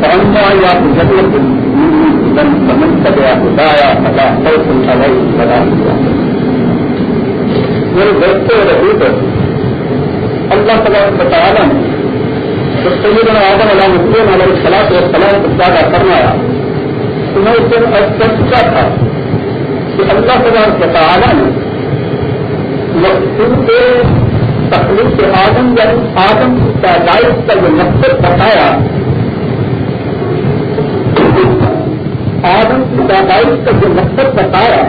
پرندہ یا جگہ سمجھ گیا خدایا خدا لگا ہوا میرے دوستوں رہی تو اللہ تعالیٰ بتانا تو سیدنا آدم علیہ مسلم علیہ السلام کو سلام کو زیادہ فرمایا تو میں اس دن ایسا چکا تھا کہ اللہ تعالیٰ بتانا نے مقصود تکلیف کے آدم یا آدم کی پیدائش کا جو مقصد بتایا، آدم کی پیدائش کا جو مقصد بتایا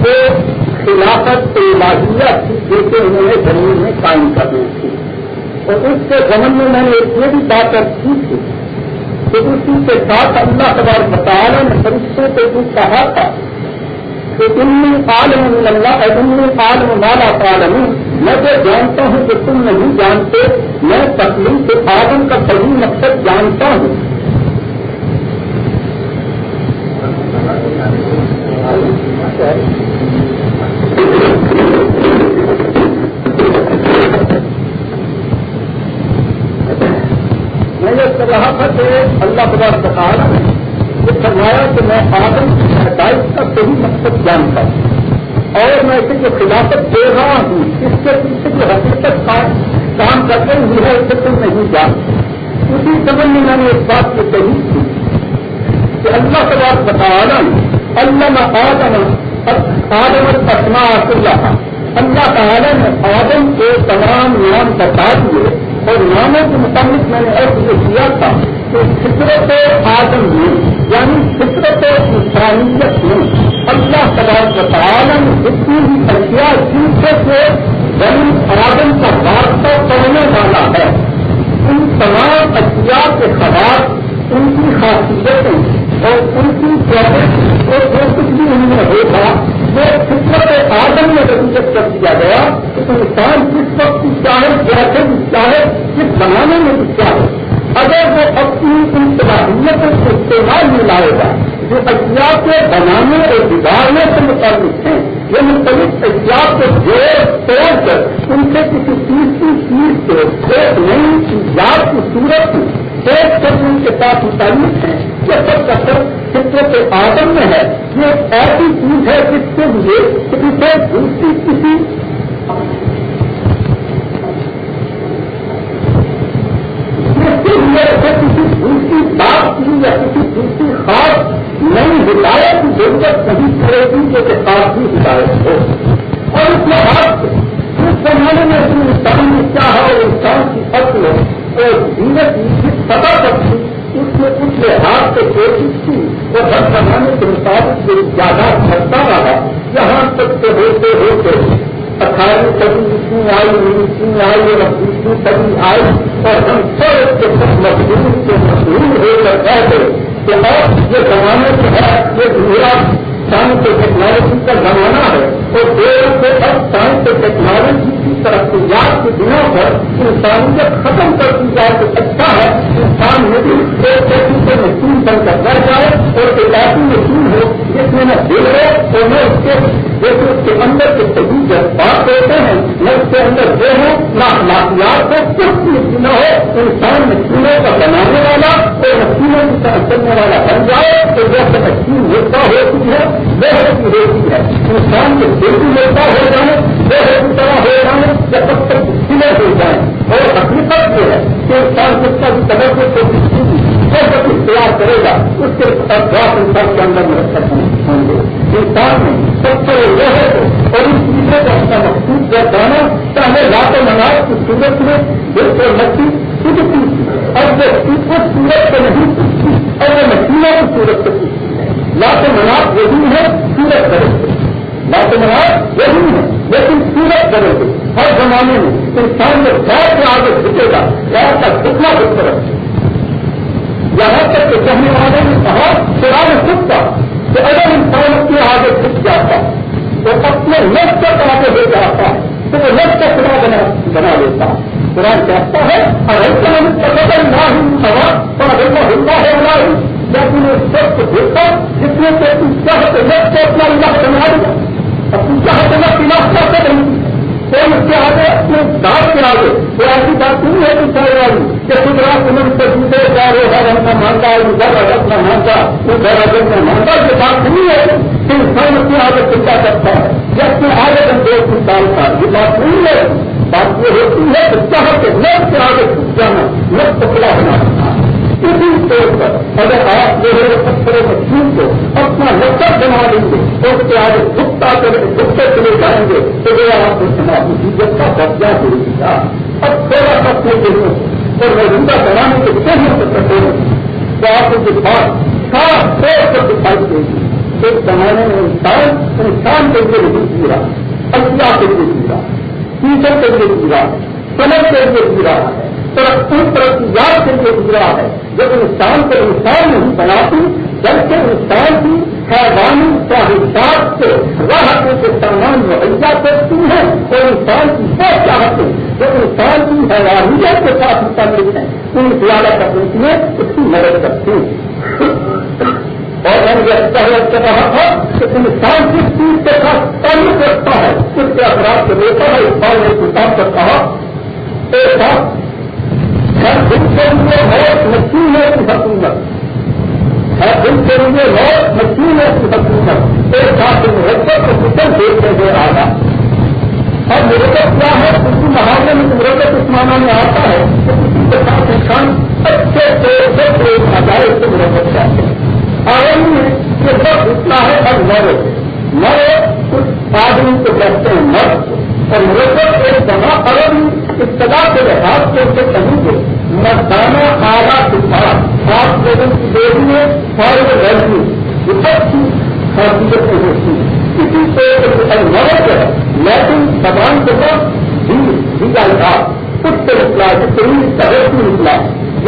وہ خلافت الہیہ تھی جیسے انہوں نے زمین میں قائم کرنی تھی۔ اور اس کے زمن میں میں نے ایک یہ بھی بات کی تھی کہ اسی کے ساتھ اللہ تبار مطالعہ نے فرشتوں کو بھی کہا تھا کہ انی عالم اللہ انی عالم مالا عالم میں تو جانتا ہوں کہ تم نہیں جانتے، میں تکلیف کے آدم کا صحیح مقصد جانتا ہوں۔ میں یہ رہا تھا کہ اللہ تبار بتانا یہ فرمایا کہ میں آدم کی پیدائش کا صحیح مقصد جانتا ہوں۔ اور میں اسے جو خلافت دے رہا ہوں، اس کے پیچھے جو حقیقت کام کرتے ہوئے ہے اسے تم نہیں جانتے۔ اسی سمجھ میں میں نے اس بات کو کہی تھی کہ اللہ تبار بتانا اللہ آدم آدم پسما اللہ اللہ تعالیٰ نے آدم کے تمام نام بتا دیے اور ناموں کے مطابق میں نے ایسے یہ کیا تھا کہ فطرت آدم میں یعنی فطرت انسانیت میں اللہ تبار تعالیٰ نے جتنی بھی اشیا دوسرے سے بنی آدم کا واسطہ پڑھنے والا ہے۔ ان تمام اشیاء کے خلاف ان کی خاصیتیں اور ان کی اور جو کچھ بھی ان میں ہوگا وہ فطرت آدم میں نتیجت کر دیا گیا کہ انسان کس وقت چاہے جیسے بھی چاہے، کس بنانے میں بھی چاہے۔ اگر وہ اپنی ان صلاحیتوں کو استعمال میں لائے گا، جو اشیاء کے بنانے اور بگاڑنے سے متعلق ہیں یعنی یہ مختلف اشیاء کو جوڑ توڑ کر ان سے کسی چیز کی چیز کو ایک نئی ایجاد کی صورت ایک سب ان کے ساتھ متعلق ہیں یہ سب کا سب فطرت کے آدم میں ہے۔ یہ ایسی چیز ہے جس کے لیے اسے دوسری کسی جس کے لیے اسے کسی دوسری بات کی یا کسی دوسری خاص نئی ہدایت کی ضرورت نہیں پڑے گی جو کہ خاص بھی ہدایت ہو۔ اور اس کے بعد اس زمانے میں اپنی انسان میں کیا ہے؟ اور انسان کی اصل اور جیت کی سطح پر تھی، اس میں کچھ لحاظ سے کوشش کی۔ اور ہر زمانے کے مطابق جو زیادہ کرتا رہا، یہاں تک سے ہوتے ہوتے اٹھارہویں کبھی اتنی آئی اتنی آئی، اور بیسویں کبھی آئی، اور ہم سب اس کے سب مزدور سے مشہور ہو کر کہتے کہ اور یہ زمانے جو ہے، یہ میرا سائنس اور ٹیکنالوجی کا زمانہ ہے۔ اور دیروں سے اب سائنس اور ٹیکنالوجی کی ترقیات کے بنا پر انسانیت ختم کر دی جائے تو اچھا ہے۔ انسان میں بھی ایک ایسی سے مشین بن کر بڑھ جائے اور ایک ایسی مشین ہو، جس میں نہ دل ہو اور نہ اس کے جیسے اس کے اندر کے صحیح جذبات ہوتے ہیں، نہ اس کے اندر وہ ہو، نہ اخلاقیات ہو، کچھ بھی نہ ہو، انسان مشینوں کا بنانے والا اور مشینوں کی طرح چلنے والا بن جائے تو جیسے مشین ہوتا ہوتی ہے، وہ ہوتی ہے۔ انسان کے دل ہے ہوتا زمانے میں انسان میں بہت سے آگے جھکے گا بہت کا کتنا بہتر ہے یہاں تک کہ کہنے والوں نے کہا چراغ خود کا، کہ اگر انسان اپنے آگے جھک جاتا، تو اپنے لفظ تک آگے لے جاتا، تو وہ لفظ کا خدا بنا بنا لیتا۔ قرآن کہتا ہے اور ایسا قدر نہ ہی ہوا اور ایسا ہوتا ہے نہ ہی لیکن اس وقت ہوتا جس میں سے چاہتے لفظ کو اپنا اللہ بنا دیا اور تم چاہتے نہ پیلا کرتے نہیں کوئی اس کے آگے؟ اپنے دانت کے آگے۔ تو ایسی بات نہیں ہے کہ چاہے والی کہ خود رات میں سے جیتے چاہے وہ ہر اپنا مانتا ہے ادھر اپنا مانتا ادھر اپنا مانتا، یہ بات نہیں ہے کہ انسان اپنے آگے چنتا کرتا ہے۔ یا اپنے آگے کا دوست ڈالتا ہے یہ بات نہیں ہے۔ بات یہ ہوتی ہے کہ چاہ کے لوگ کے آگے جانا لوگ پتلا بنا اسی طور پر اگر آپ جو ہے پتھروں مشین کو اپنا لکڑ بنا لیں گے تو اس کے آگے گپتا کر گپتے چلے جائیں گے، تو وہ آپ کو سماجی عزت کا درجہ دے گا اب تھوڑا سا اپنے دنوں اور میں بنانے کے کہیں سے سکتے ہیں؟ تو آپ کو بات خاص طور پر دکھائی دے گی۔ ایک زمانے میں انسان انسان کے لیے نہیں جی رہا اللہ کے لیے جی رہا ٹیچر کے لیے جی رہا سمجھ کے لیے جی رہا ہے، ترقی ترقیات کے لیے گزرا ہے۔ جب انسان کو انسان نہیں بناتی، بلکہ انسان کی حیوانی خواہشات سے راحتوں کے سامان مہیا کرتی ہے اور انسان کی وہ چاہتے جو انسان کی حیوانیت کے ساتھ متعلق ہے ان زیادہ کرنے کے لیے اس کی مدد کرتی ہیں۔ اور میں نے یہ پہلے سے کہا تھا کہ انسان جس چیز کے ساتھ تعلق رکھتا ہے، اس کے اثرات سے لیتا ہے۔ اس بار نے کتاب پر کہا، ایک بات، ہر دن کے لیے بہت مشین ہے کی حکومت ہر دن کے لیے بہت مشین ہے کی حکومت ایک ساتھ مرکز کو کچھ دیکھتے ہوئے آگا اب مرکز کیا ہے؟ کسی محاورے میں مرکز اس معنی میں آتا ہے۔ کہ کسی کے ساتھ انسان اچھے طور سے سب ایک آ جائے اس کو مرکز چاہتے ہیں آرمی میں یہ سب اتنا ہے اب مرے۔ مرے کچھ آدمی کو کہتے ہیں مرد کو اور مرکز ایک جمع عرب ابتدا کے لحاظ سے کہیں گے مردانہ آگا سکھا آپ لوگوں کی دیوی میں سارے رہی یہ سب چیز خاصیت میں ہوتی ہے کسی سے مرد ہے، لیکن زبان کے ساتھ بھی جائے کچھ سے نکلا جتنی طرح سے نکلا۔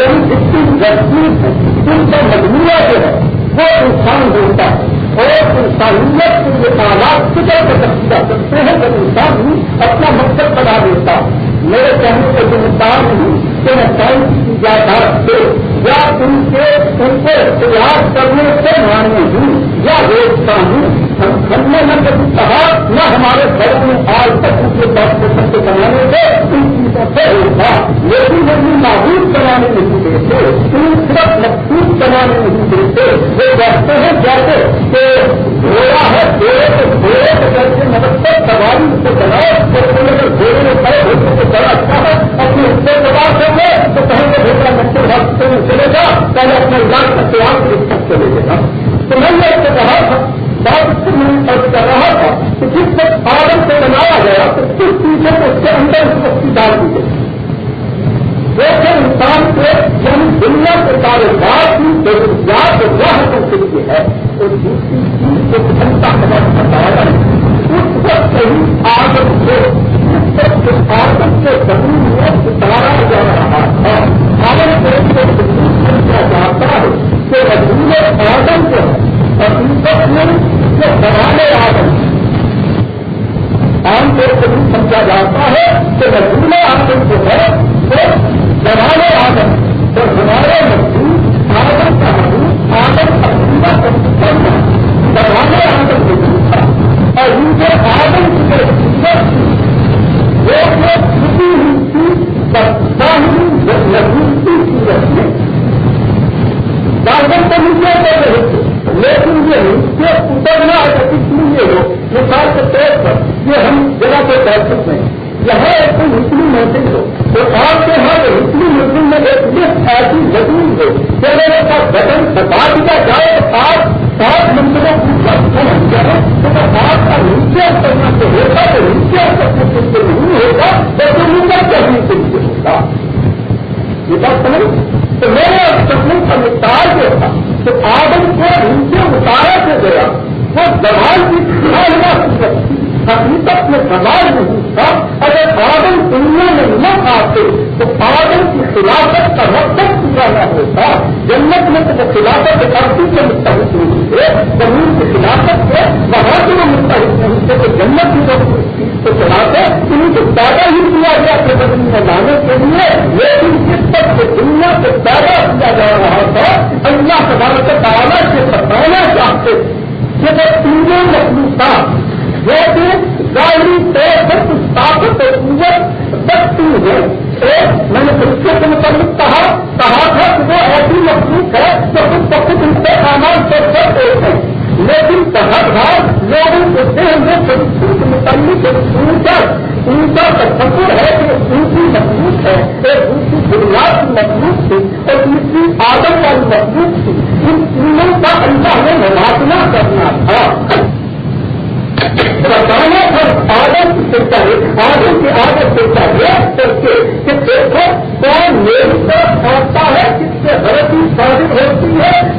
یعنی جتنی رسمی ہے جن کا مجموعہ جو ہے، وہ انسان ہوتا ہے۔ اور انسانیت کے یہ تعداد کتنے تک جا سکتے ہیں جب انسان ہی اپنا مقصد بنا دیتا میرے کہنے کا ذمہ دار نہیں کہ میں سائنس کی جائیداد سے یا ان کے ان کو اختیار کرنے سے ماننے ہوں، یا روکتا ہوں، ہم نے نہ کبھی کہا، نہ ہمارے گھر میں آج تک ان کے بات کو سب بنانے سے ان چیزوں سے ہوتا لیکن وہ معروف بنانے نہیں دیتے ان صرف مخصوص بنانے نہیں دیتے وہ کہتے ہیں جیسے کہ گھوڑا ہے، گھوڑے کو گھوڑے کو کر کے مدد سے سواری اس کو بناؤ اور اگر گھوڑے میں کھڑے ہوتے تو بڑا اچھا ہے، اپنے اس سے سوال کر لے تو کہیں گے بھیجا مچھر وقت میں چلے گا، پہلے اپنے علاج کا تیار چلے گا۔ تو میں نے اس سے کہا تھا، بات سے میں فرض کر رہا تھا کہ جس وقت آدم سے بنایا گیا، تو کس چیزیں اس کے اندر اس وقت ڈال دی گئی؟ جیسے انسان کے یعنی دنیا کے کاروبار کی ضروریات راہ کے لیے ہے دوسری چیز کو گھنٹہ خبر بتایا اس وقت صحیح آدم کو اس وقت کے میں اتارا جا رہا تھا کو کیا جاتا ہے کہ رجول آدم جو ہے حقیقت میں جو بنانے آدم عام طور پر بھی سمجھا جاتا ہے کہ رسول آدم جو ہے، وہ بنانے آدم تو ہمارے مزدور آدم کا مزدور آدم تھا اور ان کے آدم کی طرف ہوئی تھی تو نیچے کر رہے تھے لیکن یہ نیچے اترنا ہے اس لیے ہو مثال کے طور پر یہ ہم جگہ پہ بیٹھ سکتے ہیں۔ یہاں ایک مسلم محسوس ہو، تو آپ کے یہاں مسلم مسلم میں ایک لسٹ ایسی ضرور ہو۔ کہ اگر اس کا بٹن بتا دیا جائے آپ سات منٹوں کی وقت پہنچ جائے تو آپ کا نیچے کرنا تو ہوگا تو نیچے کرنے کے لیے نہیں ہوگا تو پھر کرنے کے لیے ہوگا یہ بات سمجھ؟ تو میرے سپنے کا مقدار جو تھا تو آدم کو نیچے اتارا سے گیا۔ وہ دمال کی سکتی حقیقت میں دمال نہیں تھا۔ اگر آدم دنیا میں نہ آتے تو آدم کی خلافت کا مقصد پورا نہ ہوتا۔ جنت میں تو خلافت ارتی کے مستحق نہیں تھے۔ زمین کی خلافت سے وہاں سے وہ مستحق نہیں تھے۔ تو جنت کی جب چیز کو چلاتے انہیں کو پیدا ہی کیا گیا اپنے زمین میں لانے کے لیے۔ لیکن جس تک سے دنیا سے پیدا کیا جا رہا تھا، اللہ سدارت تعالیٰ سے بتانا چاہتے کہ وہ تینوں مخلوقات جو کہ ظاہری طور پر کچھ طاقت اور قوت بچتی ہے۔ میں نے فرشتے کے متعلق کہا کہا تھا کہ وہ ایسی مخلوق ہے جو خود بخود ان سے سامان سے کرتے ہیں لیکن ہر بار لوگوں کو دین میں فرشتوں کے متعلق ایک اونچا اونچا تصور ہے کہ دوسری مخلوق ہے، ایک دوسری بنیاد کی مخلوق تھی اور دوسری آدم والی مخلوق تھی۔ ان تینوں کا اللہ نے موازنہ کرنا تھا۔ بتانا اور عادت سے چاہیے آدم کی عادت سے چاہیے کہ دیکھو کون میری طرف آتا ہے، کس سے غلطی ثابت ہوتی ہے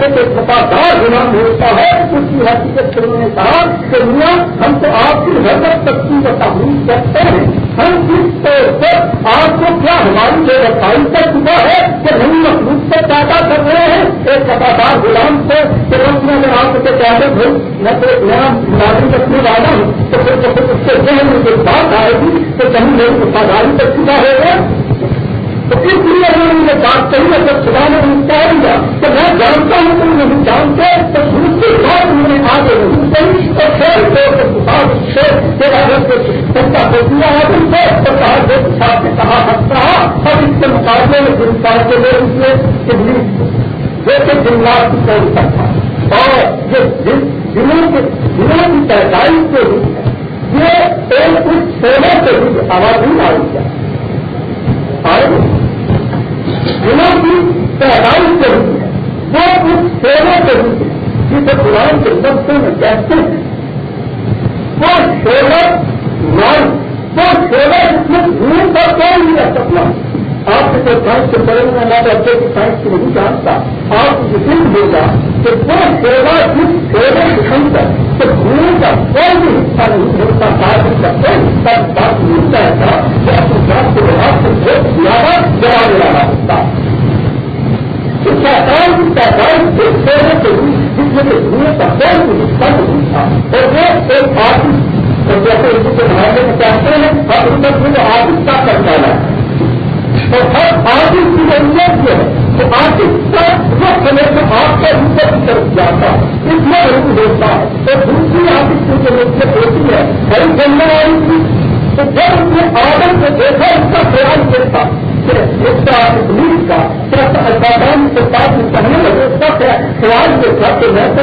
جیسے کہ وفادار غلام ہوتا ہے اس کی حقیقت سے انہوں نے کہا کہ میاں ہم تو آپ کی حضرت تک کی تحریر کرتے ہیں۔ ہم کس طور پر آپ کو کیا ہماری جو رسائی کا چکا ہے کہ نہیں مخلوق سے پیدا کر رہے ہیں؟ ایک وفادار غلام سے کہ میں نے آپ کے پیادے بھائی میں تو یہاں ناگرک رکھنے والا ہوں۔ تو پھر اس کے ذہن میں جو بات آئے گی تو کہیں میری وفاداری پر چکا ہوگا تو اس لیے انہوں نے بات کہی ہے جب خدا نے ان کہہ دیا کہ میں جانتا ہوں تم نہیں جانتے، تو دوسری بات انہوں نے آگے نہیں تو شیر کو شیر کے اگر سے سچا ہو دیا ہے سے تو کہا جو صاحب نے کہا سکتا اور اس کے مقابلے میں جن سال کے لوگ اس میں جیسے جنگلات کی کوئی سکتا اور یہ جنہوں کے جنہوں کی پیدائش سے ہوئی ہے، یہ ایک کچھ سونے سے ہوئی آواز نہیں آئی کیا جنہوں کی پیدائش کے ہوئی ہے، وہ کچھ سونے کے ہوئی ہے، جسے قرآن کے لفظوں میں کہتے ہیں۔ وہ شولر نان وہ سیوا اس میں دھوم کا کوئی نہیں رہ سکتا آپ کو سائنس سے پڑھنے میں نہ بچے کی سائنس کو نہیں جانتا، آپ یقین ہوگا کہ وہ سیوا جس سیوا کے اندر تو گرو کا کوئی بھی حصہ نہیں ہوتا بات نہیں کرتے تب بات ملتا ہے تھا کہ اپنی بات کے بعد سے بہت زیادہ جواب لانا ہوتا سرکار کی پیدائش کے سیوا کے روپ جس میں گرو کا کوئی بھی حصہ نہیں تھا۔ اور وہ ایک آرٹسٹ جیسے اس کے معاملے میں کہتے ہیں اور اس میں آرٹسٹ کا کرتا ہے اور ہر آرٹسٹ کی ضرورت ہے تو آرٹسٹ کا وہ سمے سے آپ کا اوپر کی طرف جاتا ہے۔ اس میں روک ہوتا ہے۔ تو دوسری آرٹسٹ کی ضرورت ہوتی ہے بڑی جنگل والی تھی۔ تو جب اس نے آڈر کو دیکھا، اس کا خیال کرتا اس کا پولیس کا سرکار کے ساتھ پہلے لگے اس کا خیال دیکھا کہ میں تو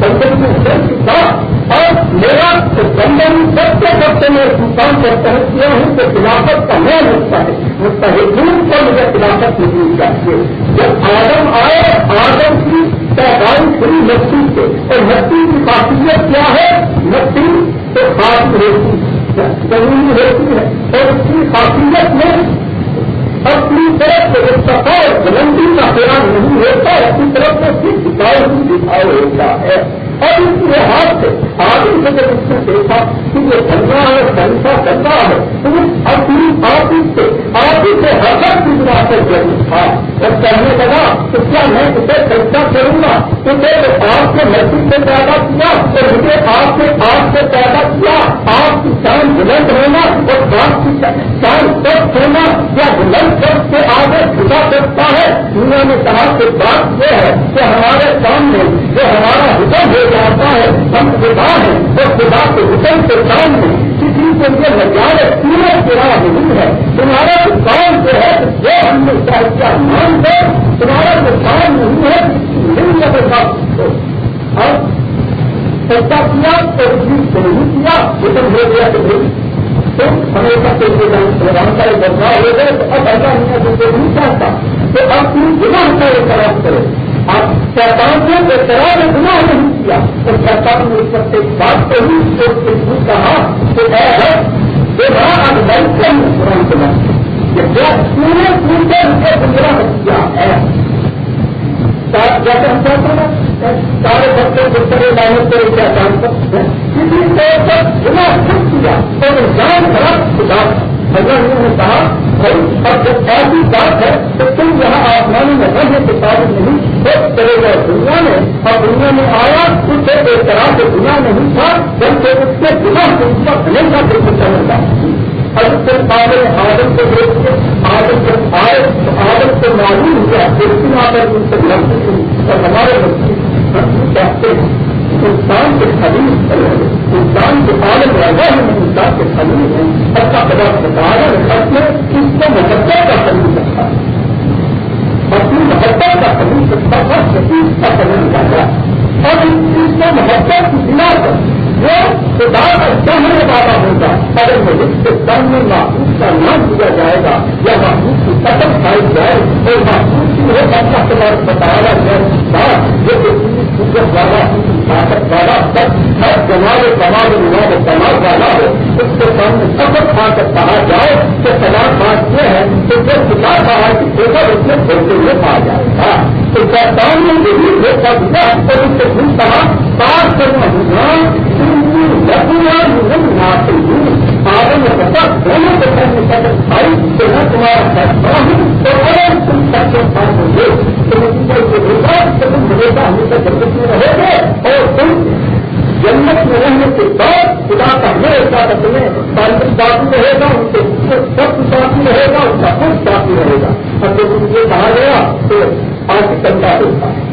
بندن کو سر چکا اور میرا بندن سب سے سب سے میں کام پر پہنچ گیا ہوں کہ خلافت کا میں ہوتا ہے مستحدین پر مجھے خلافت ملنی چاہیے۔ جب آدم آئے، آدم کی پیدائش ہوئی مٹی سے۔ اور مٹی کی خاصیت کیا ہے؟ مٹی تو خاص ہوتی ہے، ضروری ہوتی ہے۔ اور اس کی خاصیت میں اپنی طرف سے ایک سفا بلندی کا خیال نہیں ہوتا، اپنی طرف سے صرف دکھاؤ ہوتا ہے۔ اور اس لحاظ سے آگے سے جب اس نے دیکھا کہ یہ بننا ہے فیصلہ کرنا ہے۔ تو اپنی آفس سے آفس سے حرکت کی بنا کر ضرور تھا اور کہنے لگا تو کیا میں اسے فیصلہ کروں گا؟ تو آپ نے مسجد سے پیدا کیا اور مجھے آپ نے آپ سے پیدا کیا۔ آپ کی شان بلند ہونا اور آپ کی شان سخت ہونا یا بلند سخت سے آگے جھکا سکتا ہے؟ انہوں نے کہا کہ بات یہ ہے کہ ہمارے سامنے جو ہمارا حکم ہے جاتا ہے ہم خدا ہیں اور خدا کے حکم کے سامنے کسی کو یہ نظارے پورے پورا نہیں ہے۔ تمہارا جو کام جو ہے، وہ ہم نے کیا مان دو تمہارا جو کام نہیں ہے نہیں لگے اب ایسا کیا تو نہیں کیا حکم ہو گیا کہ تو ہمیشہ کے لیے پروگرام کا ایک بدلاؤ ہو گئے تو اب ایسا نہیں ہے جو نہیں چاہتا۔ تو اب تم جمع کا ایک کرے اب سرکار نے طرح نے گناہ نہیں کیا تو سرکار نے اس وقت ایک بات کہی تو کہا کہ اے ہے یہ بڑا اب قرآن کے بات کہ جو پورے پورے ان کے گزرا کیا ہے؟ جیسے ہم کہتے ہیں سارے بچے دوسرے لائنوں کو کیا جان سکتے ہیں، کسی طور پر بنا خود کیا، تو جان خراب خدا حضرت نے کہا بھائی، اب جب ایسی بات ہے تو تم یہاں آسمانی میں رہنے کے قابل نہیں سب چلے گئے دنیا میں، اور دنیا میں آیا اسے ایک طرح سے گنا نہیں تھا، بلکہ اس کے گنا سے اس کا ہمیشہ بالکل چلے گا اور اس سے قابل آدم کو دیکھ کے، آدم جب آئے، تو آدم کو معلوم ہوا لیکن آدم ان سے لگتی اور ہمارے بچے کہتے ہیں؟ انسان کے خلیج انسان کے عالم رہا ہے انسان کے خلیج ہے ایسا پدا بتایا خط میں اس کو محبت کا خلیج رکھا ہے۔ اپنی محبت کا خلیج رکھا تھا شکیل کا خلیج رکھا اور اس چیز کو محبت کی بنا کر خدا کا چاہنے والا ہوگا۔ اگر میں اس کے سامنے محفوظ کا نام دیا جائے گا یا محفوظ کی قدم کھائی جائے اور محفوظ کی وہ اپنا سوال بتایا جائے جو کہ قدرت والا، طاقت والا سب ہر جمال کمال نواب کمال والا ہو اس کے سامنے سفر کھا کر کہا جائے کہ سوال بات یہ ہے کہ جو خدا کہا کہ دیکھا اس میں بولتے ہوئے پا جائے۔ گا تو سرکار نے یہ بھی دیکھا دیا اور اس سے پھر کہا بات کرنا ہوگا آگے میں بتا دونوں کے ساتھ بھائی تو میں تمہارا فیصلہ ہوں تو اگر تم سب ہوں گے، تو ہوگا تم ہمیشہ ہمیشہ جنت میں رہو گے اور تم جنت میں رہنے کے بعد خدا کا میرے ساتھ تمہیں تعلیم باقی رہے گا، ان کے سب باقی رہے گا، ان کا خود باقی رہے گا۔ اور جب مجھے کہا گیا تو آج کرتا ہوتا ہے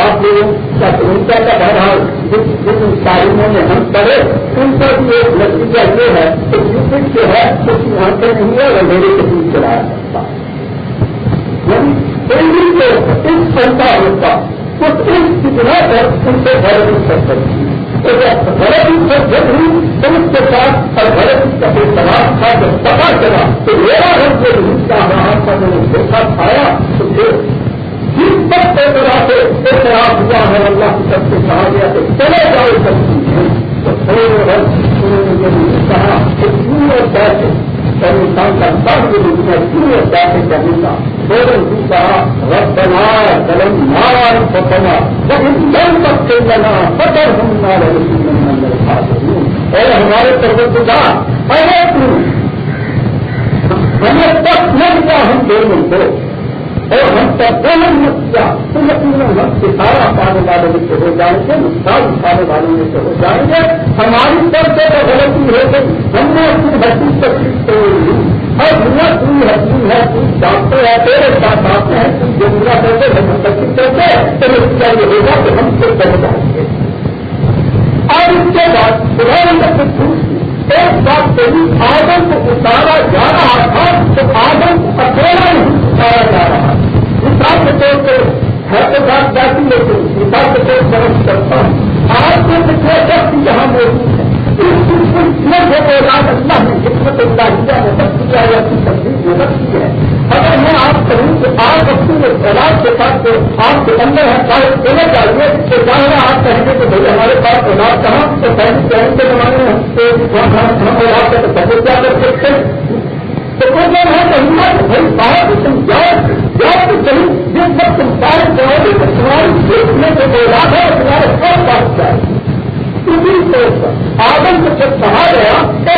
آپ لوگوں کا سمسیا کا بہرحال جس جن تعلیموں میں ہم کرے ان کا بھی ایک نتیجہ یہ ہے کہ یوپی جو ہے اس کی آنکھیں نہیں ہے وہ میرے کے بیچ چلایا سکتا یعنی کو اس سنتا ہوتا تو اس کتنا پر ان سے غلط کر سکتی۔ تو جب غلط پر جب ہوئی تو اس کے ساتھ اور غلط کا کوئی سوال تھا، جب پتا چلا تو میرا ہم جو کا وہاں پر میں نے دیکھا کھایا تو پھر جس سب طرح سے ہوا ہے، اللہ کی سب سے کہا گیا کہ چلے جاؤ سب چیزیں تو تھوڑے نے کہا کہ اور انسان کا سب کے روپ میں کا؟ تھوڑے کہا رب بنا قلم مار بنا تک سے بنا ہم نہ رہے اور ہمارے طرف ارے ہمیں تک نہیں کیا ہم دونوں کو اور ہم کا دونوں مت کیا تو یقیناً ہم سارا پانے والے میں سے ہو جائیں گے، نقصان اٹھانے والے میں سے ہو جائیں گے، ہماری طرف سے غلطی ہو گئی۔ ہم نے اپنی بچی تکلیف توڑ لی۔ اور دنیا پوری حکیم ہے، تم ڈاکٹر ہے تیرے ساتھ آتے ہیں، تم جو پورا کرتے ہم تکلیف کرتے تو نتیجہ یہ ہوگا کہ ہم سے بڑھ جائیں گے۔ اور اس کے بعد خدا سے پوچھ ایک بات کہی، آدم کو اتارا جا رہا تھا تو آدم کو اکیلا نہیں اتارا جا رہا۔ تھا مثال کے طور پہ گھر کے ساتھ جاتی لیکن مثال کے طور پر کرتا ہوں آج کے پچھلے شخص یہاں موجود ہے؟ اولاد اللہ نے حکمت اللہ کیا مدد کیا یا اپنی تصدیق مدد کی ہے۔ اگر میں آپ کہوں کہ آپ اپنی اولاد کے ساتھ آپ کے اندر ہے شاید دینا چاہیے تو چاہے آپ کہیں گے کہ بھائی ہمارے پاس اولاد کہاں تو پہلے پہلے کے زمانے میں ہم اولاد کا تصور کیا کر سکتے ہیں؟ تو وہ جو ہے کہ بھائی باہر تم جاؤ۔ جب تو صحیح جس وقت تم سارے جاؤ تو تمہاری صرف میں جو بولا ہے، تمہارے سب بات جائے اسی طور پر آدم کو جب کہا گیا تو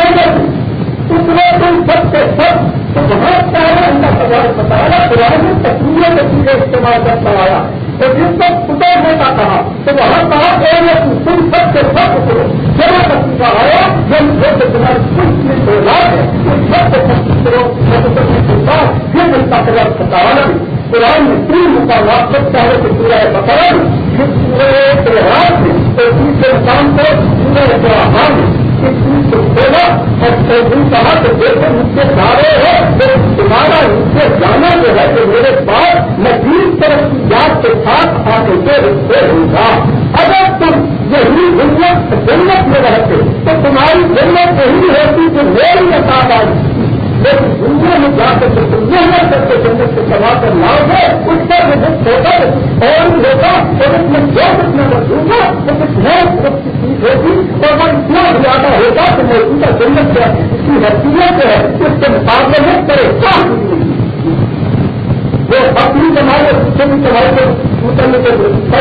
اتنے میں تم سب کے سب تو بہت سارے اللہ سوال بتایا پرانے تصویروں کے چیزیں استعمال کرتا آیا۔ تو جس وقت خدا ہوتا کہا تو وہاں کہا کہ تم سب سے سب کرو جب نتیجہ آیا جب جو تمہاری کچھ چیز ہو جائے اس سب سے سب کرو میں تو سب کے ساتھ پھر اس کا قدر بتانا قرآن میں تین مقامات سب چاہے تو پورا بتایا جس پورے تہوار میں تو تیسرے مقام کو پورے تہوار میں اور کہا کہ دیکھو مجھ سے جا رہے ہو تو تمہارا مجھ سے جانا جو ہے کہ میرے پاس میں تین طرف کی یاد کے ساتھ آنے کے رشتے ہوں گا۔ اگر تم یہی جنت جنت میں رہتے، تو تمہاری جنت یہی ہوتی کہ میری نصاب آئی۔ لیکن دنیا میں جا کر تم محنت کر کے جنت سے کما کر لاؤ گے، اس پر مجھے چھوٹا اور ہوگا اور اس میں جو کچھ میں دوں گا تو کچھ نئے سب کی محسوس ہوگی اور وہ اتنا زیادہ ہوگا تو موجودہ جنت ہے، اس کی حیثیت ہے، اس کے مقابلے میں پریشان وہ اپنی کمائی اور دوسرے کی کمائی کو اترنے کے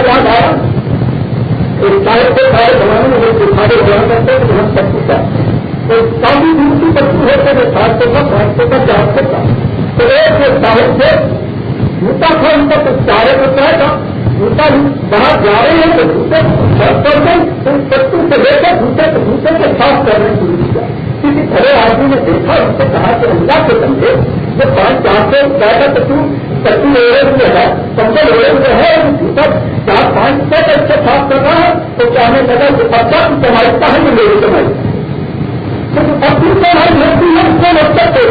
یاد آیا۔ ایک سارے کو سارے زمانے میں وہ دکھاڑے ہوا کرتے ہیں ہم سب کچھ ہے تو کافی دور کی بچی ہوتے ہیں سات سو کا پانچ سو کا چار سو کا تو ایک صاحب سے جوتا تھا ان کا کچھ چارے کو کیا تھا جوتا باہر جا رہے ہیں تو جوتے سر کر دیں تو سچو سے لے کر جوتے کو جوتے کو صاف کرنے کی ضرورت ہے کسی بڑے آدمی نے دیکھا، اس سے کہا کہ اللہ کے سمجھے جو پانچ چار سو جائے گا تو تم سچی اوڑے ہوئے ہے کمپل اوڑے ہوئے ہے جوتا چار پانچ سو کا اس سے صاف کر رہا ہے، تو کہنے لگا کہ اچھا کمائی کا ہے یہ میری کمائی۔ اپنی کمائی ہوتی ہے، اس کو لگتا ہے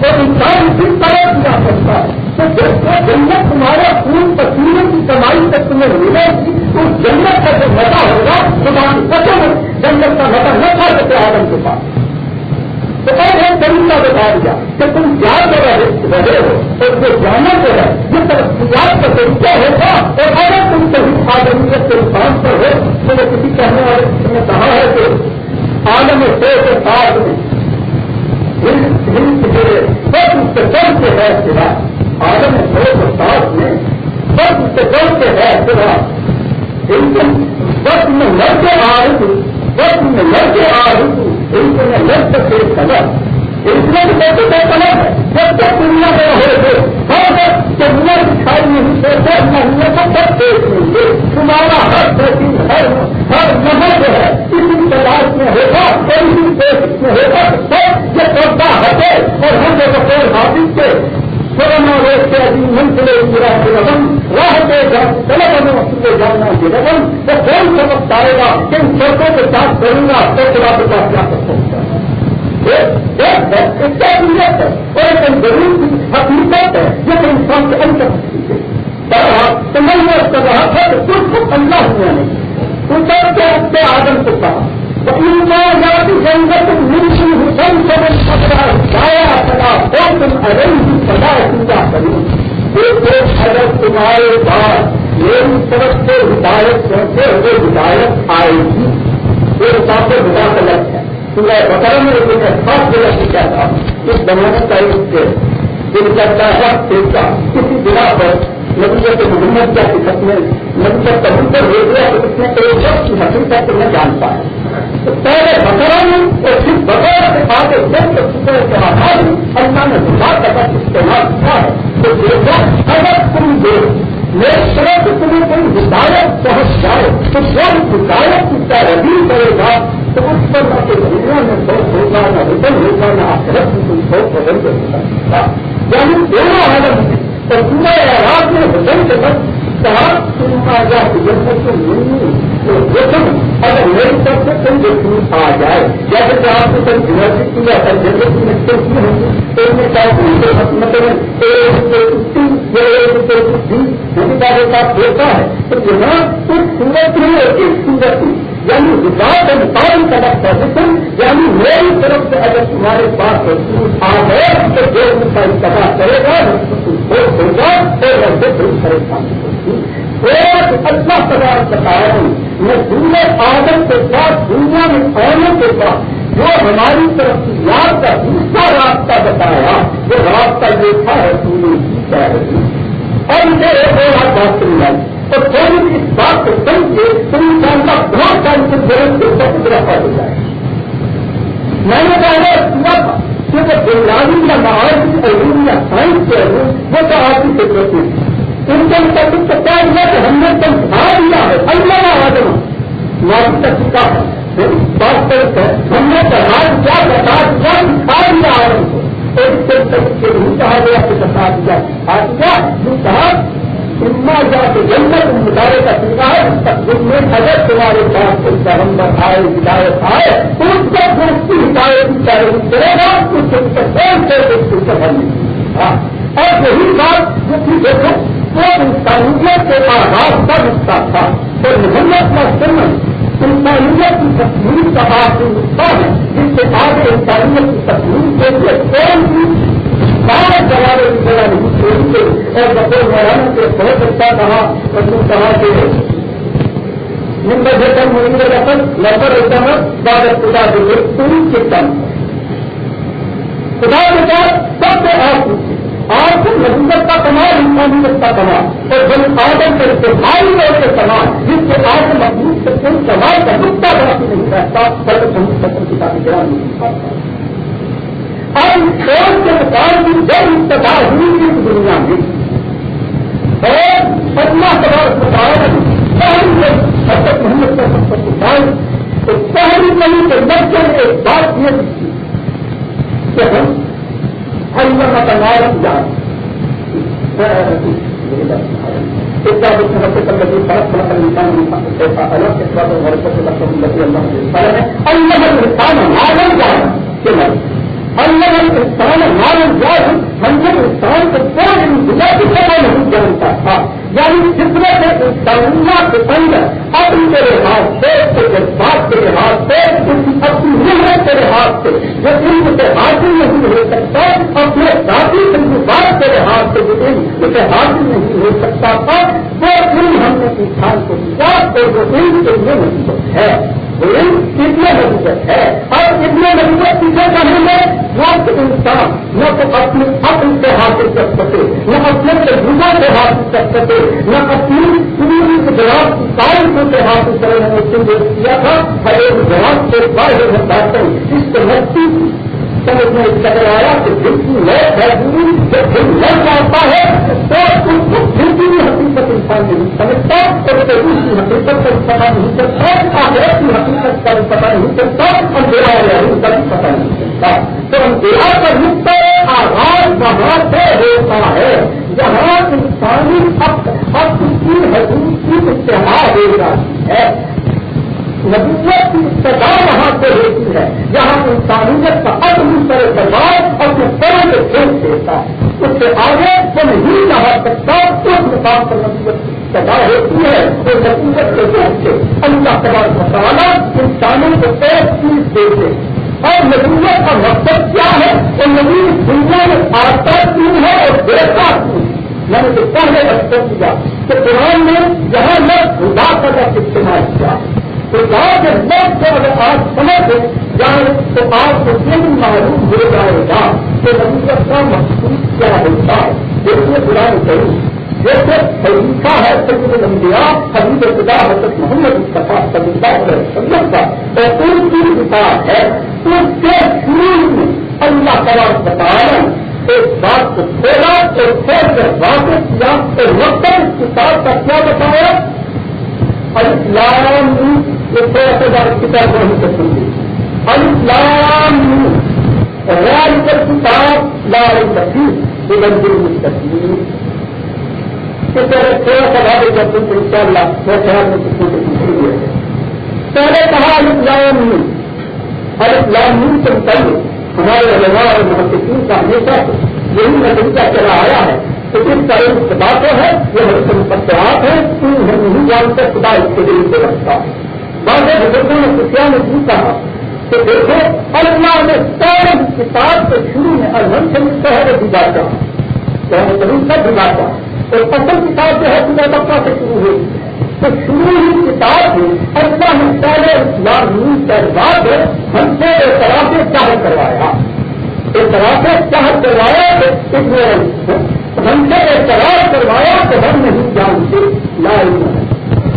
اور انسان کس طرح کیا سکتا ہے۔ تو جیسے جنت تمہارے خون پسینے کی کمائی تک تمہیں ملے گی، تو جنت کا جو مزہ ہوگا تمہاری قسم جنت کا مزہ نہ کھا سکتے آدم کے پاس۔ تو اور ایک طریقہ بتا دیا کہ تم جا کر رہے ہو اور جو جانا جو ہے، جس طرح تجارت کا طریقہ ہوگا اور اگر تم کہیں آدمیت کے انسان پر ہو، تو وہ کسی کہنے والے نے کہا ہے کہ آدم سے ساتھ میں سب اس سے بڑھ کے ہے سوا آدم سو کے میں سب سے بڑھ کے ہے سوا وقت میں لڑ کے آ رہی تھی وقت میں لڑ کے آ رہی تھی ان کو میں لڑ سکتے خبر اس میں بھی کیسے کوئی طلب جب تک دنیا میں رہے تھے ہر وقت دنیا دکھائی نہیں تھے دیتے مہینے کو سب دیکھ لیں تمہارا ہر بیٹی ہر ہر نمبر جو ہے کسی تلاش میں ہوگا کسی دیش میں ہوگا، سب یہ قبضہ ہٹے اور ہم جو بطور حافظ کے کورونا روز کے ابھی منتلے میرا رقم راہ دے گا طلب میں جاننا کی رقم وہ کون سبق آئے گا کن سڑکوں کے ساتھ کروں گا تو خدا کے پاس کیا کر سکتا ہے ہے اور ایک ضرور حقیقت ہے یہ انسان کے اندر سمجھنا کر رہا تھا کہ کچھ اللہ ہوا نہیں اتر کے آدم کو کہا جنگت اگر تمہارے پاس میری طرف سے ہدایت کرتے ہوئے ہدایت آئے گی وہ حساب سے بڑا غلط ہے سورہ بکر میں ایک خاص جگہ کیا تھا۔ اس زمانے کا ایک سے دل کرتا ہے دیکھتا کسی بنا پر نتیجے کے محمد کیا خدمت میں نتیجہ کبوتر ہو گیا تو اس نے ایک شخص کی حقیقت میں جان پایا۔ پہلے بکرا میں اور پھر بغیر کے بعد جب تک شکر کے ہاں جی، اللہ نے بہت تک استعمال کیا ہے؟ تو دیکھا اگر تم دیکھ میرے طرف تمہیں کوئی ہدایت پہنچ جائے، تو جب ہدایت کی پیروی کرے گا، تو اس پر نہ تو دنیا میں بہت ہوگا نہ ریٹن ہوگا نہ آخرت میں کوئی بہت بدل کے ہوگا یعنی دونوں حالت میں اور پورا رات میں بدل کے بعد کہا، تم آ جا جنت کو نہیں تو اگر میری طرف سے کوئی یقین آ جائے۔ یا پھر آپ کو کوئی یونیورسٹی یا پھر جنت کی مشکل مطلب کی ہوگی تو ان میں چاہے مطلب ایک ساتھ دیتا ہے؟ تو یہاں ایک سورت ہی اور ایک سورت ہی یعنی ہدایت انسان کا پوزیشن یعنی میری طرف سے اگر تمہارے پاس آ گئے تو جو ان کا انتظا کرے گا ہوگا اور ویسے بڑی پریشانی ہوگی ایک اللہ سوال بتایا ہوں میں دنیا آدم کے ساتھ دنیا میں آنے کے بعد جو ہماری طرف سے یاد کا دوسرا راستہ بتایا، وہ راستہ یہ تھا رسول اور مجھے ایک اور بات سمجھ آئی تو کوئی اس بات کو سمجھ کے تم انسان کا بہت ٹائم سے جنم کے سب طرح ہو جائے۔ میں نے کہا پورا تھا کیونکہ بنیادی یا معاشی علوم یا سائنس کے علوم وہ تو آپ کی فکرت میں ان کے مطابق تو کیا ہوا کہ ہم نے سمجھا دیا ہے، اللہ کا آدم معافی کا ہے۔ بات کرتے ہم نے کہا کیا بتا دیا سکھا دیا آدم کو۔ ایک نہیں کہا گیا کہ بتا دیا۔ آج کیا؟ کہا اتنا جا کے جنت مطالعے کا طریقہ ہے میں اگر تمہارے پاس کوئی پیغمبر آئے، ہدایت آئے۔ تو اس کا دوستی ہدایت کی تعریف کرے گا، اس سے کون سے اس کو ہاں۔ اور یہی بات جو کہ دیکھو وہ انسانیت کے آغاز کا حصہ تھا۔ تو محمد کا سمن انسانیت کی تصویر کا آخری حصہ ہے۔ جس سے آگے انسانیت کی تصویر کے لیے کون سی سارے جواب کی جگہ نہیں چھوڑتے اور بطور مولانا سے بہت اچھا کہا، اور تم کہا کہ نمبر جیسن مہنگے رقم نمبر ایک بادل خدا دے پوری چکن خدا کے ساتھ سب سے آپ پوچھیں آپ کو نبوت کا کمال، انسانیت کا کمال۔ اور جب آدم کے استعمال اور کے کمال، جس سے آج مضبوط سے کوئی کمال کا نقطہ باقی نہیں رہتا سر سمجھ کتاب گرام نہیں اور اس شور کے مقابل جب ابتدا ہوئی اس دنیا میں اور پتنا سوال بتایا حضرت محمد کا سب سال تو پہلی نہیں تو لکشن ایک بات یہ کہ ہم اللہ کا نام جان اللہ اللہ انسان مارن ہم جب انسان کو کوئی کی نہیں جانتا تھا یعنی فطرت انسانیہ کے اندر اپنی کے لحاظ سے جذبات کے لحاظ سے اپنی محنت کے لحاظ سے جو علم سے حاصل نہیں ہو سکتا، اپنے ذاتی تجربات کے لحاظ سے جو علم اسے حاصل نہیں ہو سکتا تھا، وہ علم ہم نے انسان کو دیا اور وہ علم کے لیے نہیں ہے۔ کتنے نبوت ہے اور کتنے نبوت پیچھے کرنے میں وہ انسان، نہ تو اپنے اپن سے حاصل کر سکے، نہ اپنے تجربہ سے حاصل کر سکے، نہ اپنی پوری جواب کی تعلیم سے حاصل کرنے میں سندر کیا تھا؟ ہر ایک جواب سے باہر ہوتا اس کو نقصی سمجھ میں کہ دل کی موت ہے جب دل مر جاتا ہے، تو اس کو دل کی بھی حقیقت انسان نہیں سمجھتا اور اس کی حقیقت پتا نہیں چلتا آخرت کی حقیقت کا بھی پتا نہیں چلتا اور میرا ان کا بھی پتا نہیں چلتا۔ تو ہم دیرا کا نقطۂ آغاز وہاں سے ہوتا ہے۔ جہاں انسانی حق حق کی حقیقت کی اتحاد ہو جاتی ہے۔ نبوت کی سزا وہاں سے ہوتی ہے۔ جہاں انسانیت کا عدم طرح دباؤ اپنے پڑوں میں کھیل دیتا ہے۔ اس سے آگے وہ نہیں رہا سکتا۔ اس مقام پر نبوت کی سزا ہوتی ہے، وہ نبوت کے روپ سے اللہ تبار مسالہ انسانوں کو ایک چیز دیتے اور نبوت کا مقصد کیا ہے؟ وہ نبی دنیا میں آتا کیوں ہے اور دیکھتا کیوں میں نے تو پہلے اکثر کیا کہ قرآن نے جہاں میں خدا کا استعمال کیا۔ تو گاؤں کے لوگ کو اگر آپ سمجھ جائیں یعنی تو آپ کو دن معلوم ہو جائے گا کہ نبوت کا مخصوص کیا ہوتا ہے۔ دیکھیے بلائیں کروں جیسے طریقہ ہے، سید الانبیاء، حبیب خدا حضرت محمد مصطفیٰ صلی اللہ علیہ وسلم کا اور ان کی کتاب ہے۔ اس کے شروع میں اللہ تعالیٰ بتایا، ایک بات کو کھولا اور کھول کر واپس کیا تو مقصد اس کتاب کا کیا بتایا؟ الاسلام یہ تھوڑا سا بار کتاب نہیں کر سکتے۔ الاسلام رائے کر کتاب لال تقریب یہ بندی مستقبل اس طرح تھوڑا سا بات کر سکتے ان شاء اللہ میں شہر میں کسی کو پوچھیں گے پہلے کہا الاسلام الاسلام سے پہلے ہمارے علماء اور محققین کا ہمیشہ یہی نتیجہ چلا آیا ہے تو اس کا ایک باتیں ہے یہ ہمیں مقدرات ہے تم ہم نہیں جانتے، خدا اس کے دل سے رکھتا ہے۔ باتیں بزرگوں نے کتیا نے بھی کہا کہ دیکھو اللہ نے سارے کتاب کے شروع میں الحمد سے ملتا ہے وہ بگاڑا تو ہمیں ضرور سب بگاڑا اور پسند کتاب جو ہے خدا تبکہ سے شروع ہوئی۔ تو شروع ہی کتاب میں اللہ نے پہلے اسلام کے ہم سے ایک طرح چاہ کروایا۔ ایک طرح چاہ کروایا تو ہم سے اعتراض کروایا تو ہم نہیں جانتے۔ لا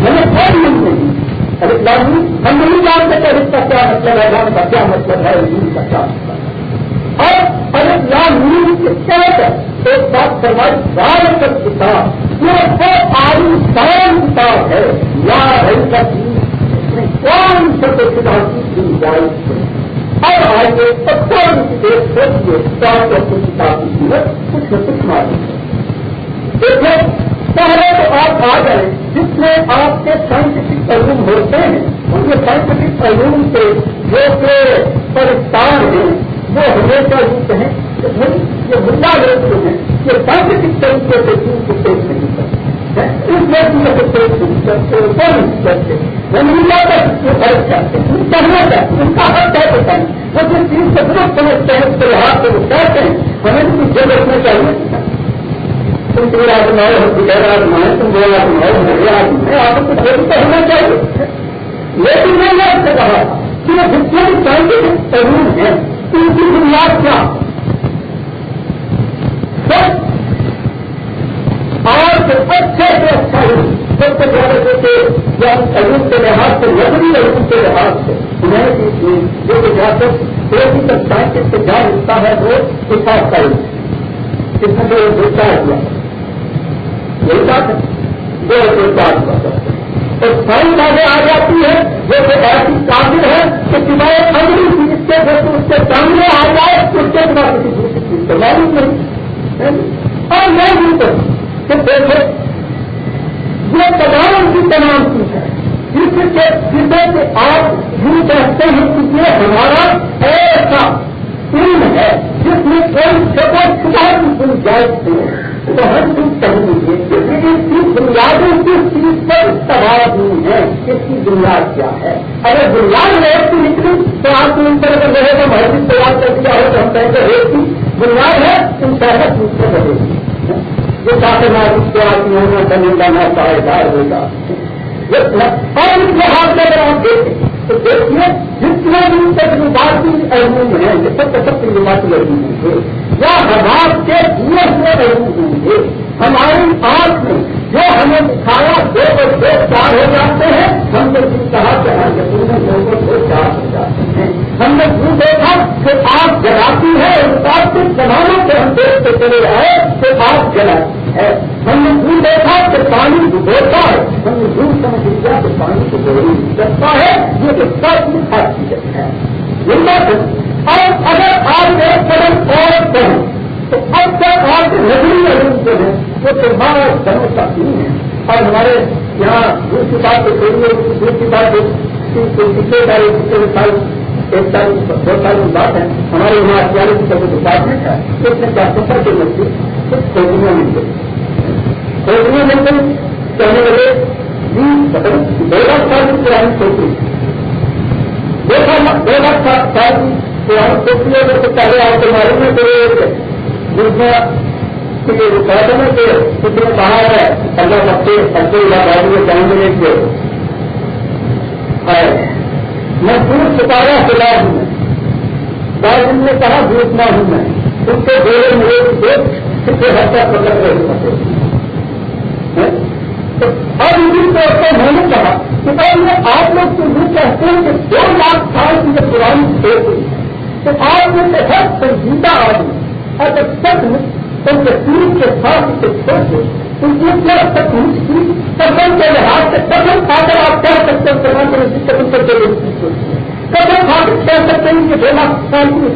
ہمیں کوئی نہیں۔ ارے لازمی جی، ہم نہیں جانتے کہ اس کا کیا مطلب ہے رام کا کیا مطلب ہے نیند کا کیا مطلب اور ارے لازمی کے تحت ایک بات کروائی بار تک کتاب یہ تو آئیسان کتاب ہے؟ یا رہی کا کون سب کتاب کی جائے اور آئیے سب کو سوچیے کتاب کی قیمت کچھ نہ کچھ معلوم دیکھو، پہلے تو آپ آ گئے۔ جس میں آپ کے سائنٹفک علوم ہوتے ہیں، ان کے سائنٹفک علوم سے جو کہ پرستان ہیں وہ ہمیشہ ہوتے ہیں یہ مدعا لوگ ہیں، یہ سائنٹفک طریقے سے چیز کو پیش نہیں کرتے اس میں سے پیش نہیں کرتے، وہ نہیں کرتے۔ وہ ملا کر وہ فرق کرتے ہیں۔ کہنا چاہتے ان کا حق ہے تو وہ جس چیز کو درست سمجھتے ہیں، اس کے لحاظ سے وہ کہتے ہیں۔ ہمیں بھی جو رکھنا چاہیے۔ تم تیرا آزمائے ہم بغیر آزمائے تم میرا آزمائے میرے آزمائے آپ کو تو ہونا چاہیے۔ لیکن میں نے آپ سے کہا کہ وہ جتنے بھی سائنٹفک تعلیم ہیں ان کی بنیاد کیا اور اچھے سے اچھا علم سب سے زیادہ دیکھے یا علم کے لحاظ سے نظری علم کے لحاظ سے انہیں جو ریاست کوئی بھی تک سائنٹسٹ سے جان ملتا ہے، وہ کتاب کا علم جس میں جو دیکھتا ہے یہی بات ہے۔ وہ بات ہوا کرتے تو سائنس آگے آ جاتی ہے جو کہ ایسی قابل ہے کہ سوائے اگلی چیز کے جو اس کے سامنے آ جائے اس کے بنا کسی دوسری چیز تو معلوم نہیں اور میں بھی کروں کہ دیکھو، یہ تمام کی تمام چیز ہے۔ جس کے جسے کہ آپ یوں کہتے ہیں کہ یہ ہمارا ایسا علم ہے، جس میں کوئی چھپا چھپا کی گنجائش نہیں تو ہم تم کہیں گے لیکن اس کی بنیادی کس چیز پر استعمال ہوئی ہے، اس کی بنیاد کیا ہے؟ اگر بنیاد ریٹ کی نکلی تو آپ کو ان طرح رہے گا محسوس تیار کر دیا ہو تو ہم کہیں گے ریٹ کی بنیاد ہے، ان شاء چیز سے رہے گی۔ جو چاہتے میں اس کے آدمی ہونا بنے گا پائے دار ہوگا۔ اور اس کے ہاتھ میں اگر آپ دیکھیں، تو دیکھیے جتنے بھی تجرباتی علوم ہیں یہ سب سب تجرباتی علوم یا ہمارے کے پورے ہوئے علوم ہوں گے۔ ہماری آنکھ میں جو ہمیں دکھایا دو اور دو چار ہو جاتے ہیں، ہم نے بھی کہا کہ ہر یقین دو اور دو چار ہو جاتے ہیں۔ ہم نے کیوں دیکھا کہ آگ جلاتی ہے، اس بات کے زمانے سے ہم دیکھتے چلے آئے کہ آگ جلاتی ہے۔ ہم نے کیوں دیکھا کہ پانی ڈبوتا ہے۔ ہم نے یوں سمجھ لیا کہ پانی کو ضروری سکتا ہے۔ یہ تو سب کی خاص ہے۔ اور اگر آپ ایک قدم اور کریں تو اب تک آپ نظری علم جو ہے وہ تمہارا دنوں کا نہیں ہے۔ اور ہمارے یہاں دوسری بات تو کوئی دوسری بات پچھلے سال پچھلے سال، ایک سال، دو سال کی بات ہے۔ ہمارے یہاں ہتھیاروں کی طرف ڈپارٹمنٹ ہے، اس میں کیا سفر کے بچے کچھ کوچنگیں مل گئی کوچنگیں مل گئی کہنے لگے دو لاکھ سال کی پرانی چھوٹی دو پہلے آپ کے معلوم ہے تو جس میں کہتے ہیں کہ کتنے باہر ہے پندرہ بچے بچے یا گاڑی میں جائیں گے کے میں دور ستارہ خلا ہوں بعض نے کہا دھوپنا ہوں میں۔ اس کے دورے میں دیکھ کتنے ہفتہ پکڑ رہے اب اسی طور پر میں نے کہا کہ پہلے آپ لوگ تو یہ کہتے ہیں کہ دو لاکھ سال کی جو پرانی کھیل ہوئی تو آپ میں سے ہر سنجیدہ آدمی اگر سب ان کے تین کے ساتھ اسے چھوڑ کے ان کی اتنا تکنیک کی قدم کے لحاظ سے قدم کھا کر آپ کہہ سکتے ہیں کرنا کرنے کی قدم کر کے قدم کھا کر کہہ سکتے ہیں کہ دو لاکھ سال کی۔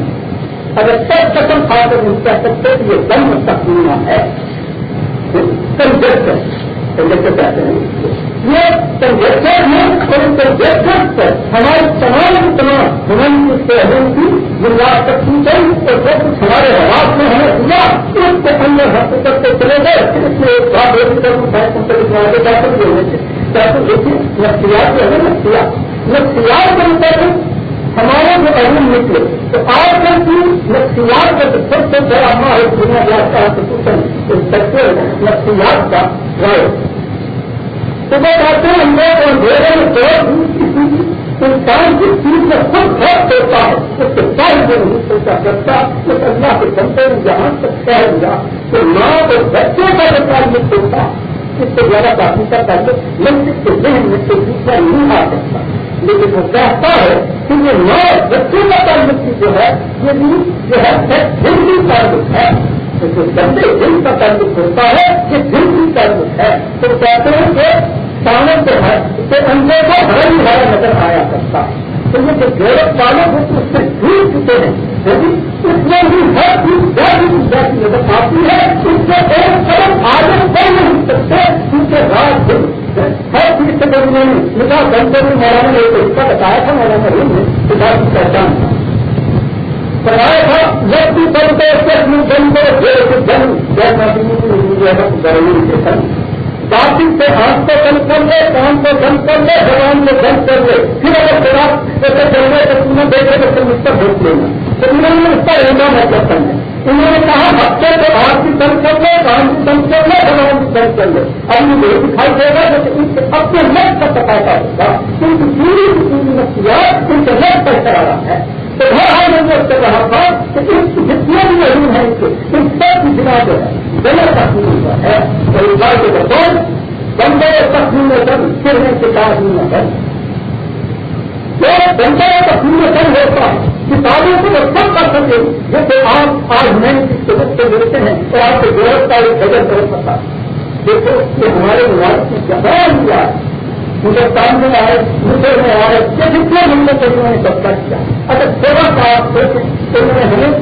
اگر سب قدم کھا کر نہیں کہہ سکتے ہیں کہ یہ دم تکمینا ہے کنجیکشن کنجیکشن ہیں یہ ہے اور ان پر ہماری تمام کی تمام ہماری اس کے اہم کی بنیاد تک کی اور جو کچھ ہمارے حالات میں ہمیں دیا اس کے اندر ہم کرتے چلے گئے پھر اس میں ایک بات ایسی کمپنی آگے جا کر بھی ہونے سے چاہے دیکھیے نفسیات جو ہے نفسیات نفسیات کے مطابق ہمارے جو اہم نکلے تو آج کل کی نفسیات کا جو سب سے بڑا ماں دنیا جات کا انسپیکٹر نفسیات کا رائے۔ تو میں کہتے ہیں لوگ اندھیرے میں دور انسان کی چیز میں خود بہت ہوتا ہے، اس کے سارے جو نہیں سوچا کرتا اس اللہ کے بندے نے جہاں تک کہہ دیا کہ ماں اور بچے کا جو تعلق ہوتا، اس سے زیادہ باقی کا تعلق مسجد کے ذہن میں سے دوسرا نہیں آ سکتا۔ لیکن وہ کہتا ہے کہ یہ ماں اور کا تعلق جو ہے، یہ بھی جو ہے دل کی تعلق ہے۔ جو گندے دل کا تعلق ہوتا ہے، یہ دل کی تعلق ہے۔ تو کہتے ہیں کہ سامنے جو ہے تو اندر کو بڑا ہی بڑا نظر آیا کرتا تو یہ جو گیرت والے ہیں اس سے دور چکے ہیں لیکن اس میں بھی ہر چیز جیسی جیسی نظر آتی ہے اس سے ایک قدم آگے بڑھ نہیں سکتے کیونکہ رات دن ہر چیز سے جب انہوں نے نکاح بند کر مولانا نے ایک حصہ بتایا تھا مولانا روم نے کتاب کی پہچان تھا بتایا تھا جب بھی بنتے اپنی جن کو جن جیسا ضروری ہے باقی سے ہاتھ کو بند کر لے کام کو بند کر لے زبان کو بند کر لے پھر اگر تھوڑا ایسے چل رہے تو تمہیں دیکھے تو تم اس پر دیکھ لینا تو انہوں نے اس کا احمد ہے پسند ہے انہوں نے کہا، ہفتے کو آپ کی بند کر لے کام بھی بند کر لے بھگوان بھی بند کر لے اب یہ دکھائی دے گا کہ اس کے اپنے مت کا پتا ہوگا۔ کیونکہ پوری کی پوری نفسیات ان کے مت پر کرا رہا ہے۔ تو ہر میں نے سے کہا تھا کہ اس جتنے بھی علوم ہے ان سب کی بنا جو ہے غلط تقسیم کا ہے۔ تو کے بطور بندے تقسیم کر پھر میں کتاب نہیں ہے۔ جو بندے تقسیم کر ہوتا ہے، کتابوں کو وہ سب کر سکے جیسے آپ آج میں کی سبق سے ملتے ہیں تو آپ کے گورت کا ایک بجٹ کر سکتا دیکھو کہ ہمارے موبائل کی کیا ہوا ہے۔ ہندوستان میں آئے مجھے میں آئے، یہ جتنے ملنے کے انہوں نے سب کا کیا۔ اگر تھوڑا سا آپ تو انہوں نے ہمیں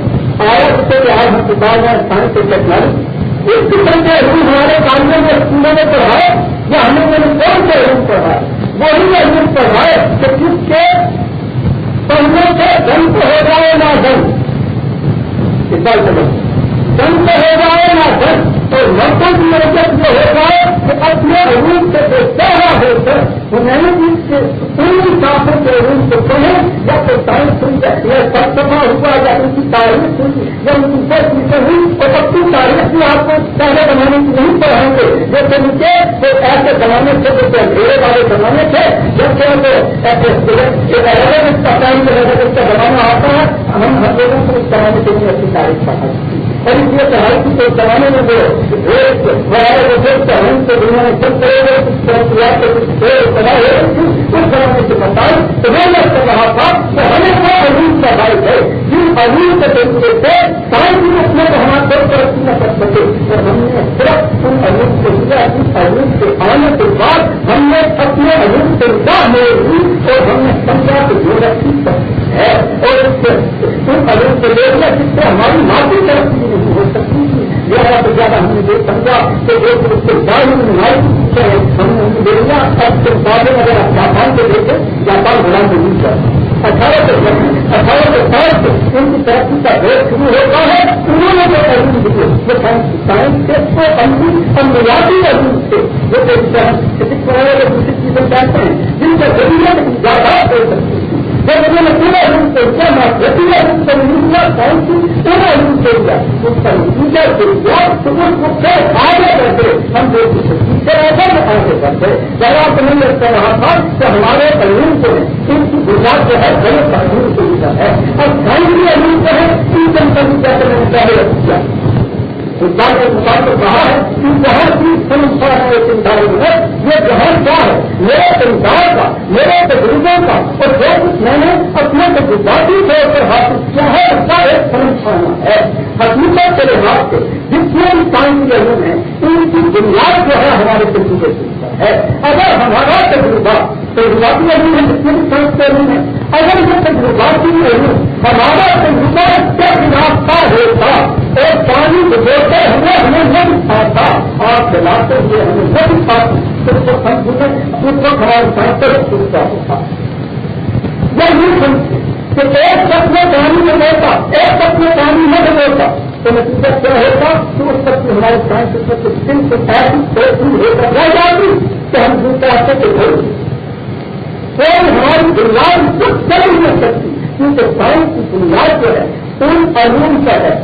آیا سے آج ہم کتاب میں سائنس اور ٹیکنالوجی، اس قسم کے علم ہمارے کاموں میں، اسکولوں میں پڑھائے، یا ہمیں میں نے کون سے علم پڑھائے؟ وہی علم پڑھائے کہ کس کے پڑھنے سے دن کو ہو جائے نہ دن اس بات سمجھ دن کو ہو جائے نہ دن تو مرکز مرکز جو تاریخ ہوئی یا ان کی سر چیزیں ہوئی اور تاریخ بھی آپ کو پہلے زمانے کی نہیں پڑھائیں گے جیسے نیچے وہ ایسے زمانے تھے جو اندھیرے والے زمانے تھے جب سے ایسے ایسے ٹائم اس کا زمانہ آتا ہے ہم ہم لوگوں کو اس زمانے کے لیے اپنی تاریخ پڑھا اور اس لیے پڑھائی کی تو زمانے میں جو وہ ہم سے دنیا میں سب کرے گا کچھ بنا اس زمانے سے بتاؤ تو میں نے کر رہا تھا کہ ہمیں وہ عظیم کا بھائی ہے۔ جن عظیم کے طریقے سے سائنس بھی اپنے کو ہمارا کوئی ترقی نہ کر سکے اور ہم نے صرف ان عظیم کو دیا اس عظیم کے آنے کے بعد ہم نے اپنے عظیم سے نکاح میں اور ہم نے سمجھا کہ جو رکھی ہے اور ان عظیم سے لے لیا جس سے ہماری ماضی ترقی نہیں ہو سکتی۔ زیادہ سے زیادہ ہم نے یہ سمجھا کہ ایک اس کے بعد ہم نے ہم نے ان دے دیا اب کے بعد اگر آپ جاپان کو دیکھیں، جاپان غلام کو نہیں کرتے اٹھارہ سو اٹھارہ سو سات سے ان کی ترقی کا دور شروع ہوتا ہے۔ انہوں نے جو تعلیم دیے وہ سائنس کے کو اندھی امریاتی علوم سے، جو فزکس وغیرہ دوسری چیزیں جانتے ہیں، جن کا کو کیا نہ پورا اس کا سے کرتے ہم جو کرتے جب آپ نہیں لگتا رہا تھا تو ہمارے قانون کو ان کی بنیاد جو ہے غلط قانون سے ہے اور سائنس بھی ہے ان کے انتظار کیا کرنے پہلے کے مطابق کہا ہے کہ جہاں کی سمسیا ہے ایک انسان میں یہ جہاں کیا ہے، میرے سنسار کا، میرے تجربوں کا، اور جو کچھ میں نے اپنے تجرباتی طور پر حاصل کیا ہے، اس کا ایک سمجھانا ہے۔ حقیقت کے لحاظ سے جتنے انسان کی علم ہے، ان کی بنیاد جو ہے ہمارے تجربے سے ہے۔ اگر ہمارا تجربہ تجرباتی علم ہے، جتنے بھی سائنس کے علم ہے اگر یہ تجرباتی علم ہمارا تجربہ کیا راستہ ہوتا اور پانی بجوڑتے ہمیں ہمیں نہیں آتا آپ دلاتے ہوئے ہمیں نہیں پاتی اس کو سمجھنے اس وقت ہمارے سائنس سوچتا ہوتا یا یہ سمجھتے کہ ایک شخص میں پانی میں ہوتا، ایک شخص میں پانی نہ ہوتا۔ تو نتیجہ کیا ہوتا؟ کہ اس وقت ہمارے سائنس کے دن سے ایسی ہو کر رہ جاتی کہ ہم دوسرا سے کوئی ہماری بنیاد کچھ کر نہیں سکتی کیونکہ سائنس کی بنیاد جو ہے، ان علوم پر ہے۔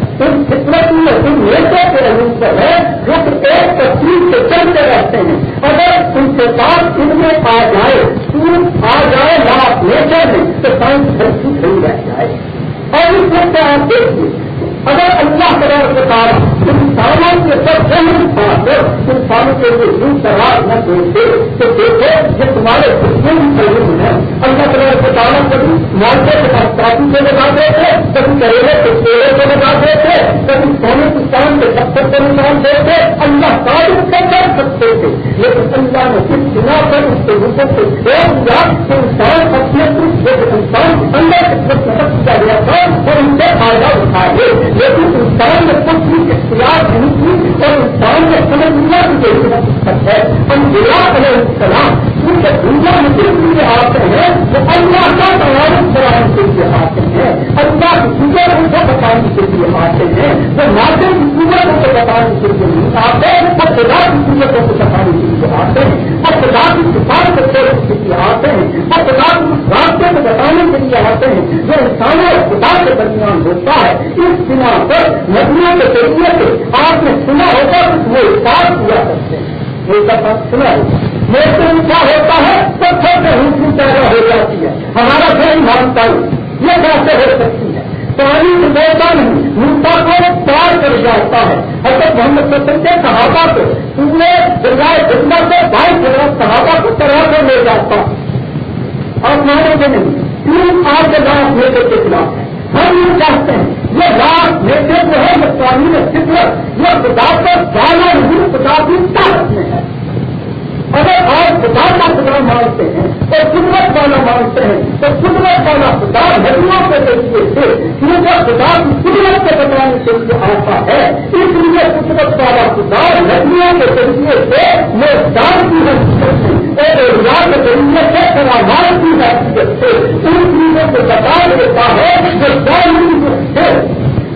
نیچر کے پر ہے جو ایک تصویر سے چلتے رہتے ہیں۔ اگر ان کے پاس ان میں آ جائے سور آ جائے لاپ نیچر میں تو سائنس بچی نہیں رہ جائے۔ اور اس میں کیا اگر اللہ تعالیٰ کے پاس انسانوں کے سب جنگ بات انسانوں کے لیے دن سوال نہ دیتے تو دیکھو یہ تمہارے کتنے بھی ہے۔ اللہ تعالیٰ کے تعلق کبھی مالکے کے پاس کافی سے لگاتے تھے کبھی کریلے کے پیڑے کو لگاتے تھے کبھی سونے کی کام کے پتھر کو نکال دیتے اللہ تعلق سے کر سکتے تھے، لیکن اللہ نے کس بنا پر اس کے روپوں سے چھوڑ دیا کہ انسان اپنے کچھ انسان اندر کیا گیا تھا اور ان سے فائدہ اٹھائے۔ لیکن انسان نے کچھ بھی اختیار نہیں کی اور انسان نے سمجھ لیا کہ یہ ہے۔ ہم گیا علیہ السلام کیونکہ دنیا میں جس لیے آتے ہیں وہ اللہ کا تیاری کرانے کے لیے آتے ہیں اللہ کی سوگر ان کو بتانے کے لیے آتے ہیں وہ ماتے کی سوگر ان کو بتانے کے لیے نہیں آتے اور خدا کی سوگر کو بتانے کے لیے آتے ہیں اور خدا کی کسان کو چھوڑنے کے لیے آتے ہیں اور خدا کی راستے کو بتانے کے لیے آتے ہیں۔ جو انسانوں اور خدا کے درمیان ہوتا ہے، اس دن دنیا پر ندیوں کے ذریعے سے آپ نے سنا ہوگا وہ احساس کیا کرتے ہیں۔ یہ سب سنا ہوگا لیکن کیا ہوتا ہے تو سب سے ہنسی پیدا ہو جاتی ہے۔ ہمارا گھر مانتا ہوں۔ یہ کیسے ہو سکتی ہے۔ پانی ہوتا نہیں ملتا کو پار کر جاتا ہے۔ حضرت محمد سسن کے صحابہ کو پورے درگاہ زندہ سے بائک جگہ صحابہ کو طرح سے لے جاتا اور مانو گے نہیں؟ تین آٹھ کے لاکھ میٹر کے خلاف ہے ہم یہ چاہتے ہیں یہ لاکھ میٹر جو ہے یہ پانی میں فطرت، یہ خدا پر جانا نہیں، خدا کی طاقت میں ہے۔ اگر آپ خدا کا خدا مانتے ہیں، تو قدرت والا مانتے ہیں، تو قدرت والا خدا ندیوں کے ذریعے سے، کیونکہ خدا کی قدرت کے بتانے کے لیے آتا ہے، اس لیے قدرت والا خدا ندیوں کے ذریعے سے وہ دان کی حیثیت سے اور روزگار کے ذریعے سے سماجان کی حیثیت سے ان چیزوں کو بتا دیتا ہے جو دان